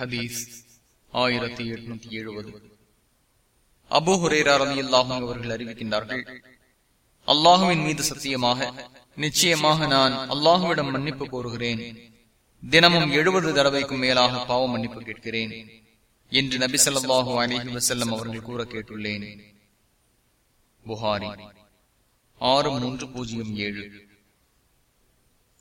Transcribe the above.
ஹதீஸ் ஆயிரத்தி எட்நூத்தி எழுபது. அபு ஹுரேராரதி அல்லாஹும் அவர்கள் அறிவிக்கின்றார்கள் அல்லாஹுவின் மீது சத்தியமாக நிச்சயமாக நான் அல்லாஹுவிடம் மன்னிப்பு கோருகிறேன். தினமும் எழுபது தடவைக்கும் மேலாக பாவ மன்னிப்பு கேட்கிறேன் என்று நபி சொல்லாஹு அலிஹி வசல்லம் அவர்கள் கூற கேட்டுள்ளேன். புகாரி ஆறு மூன்று பூஜ்ஜியம் ஏழு.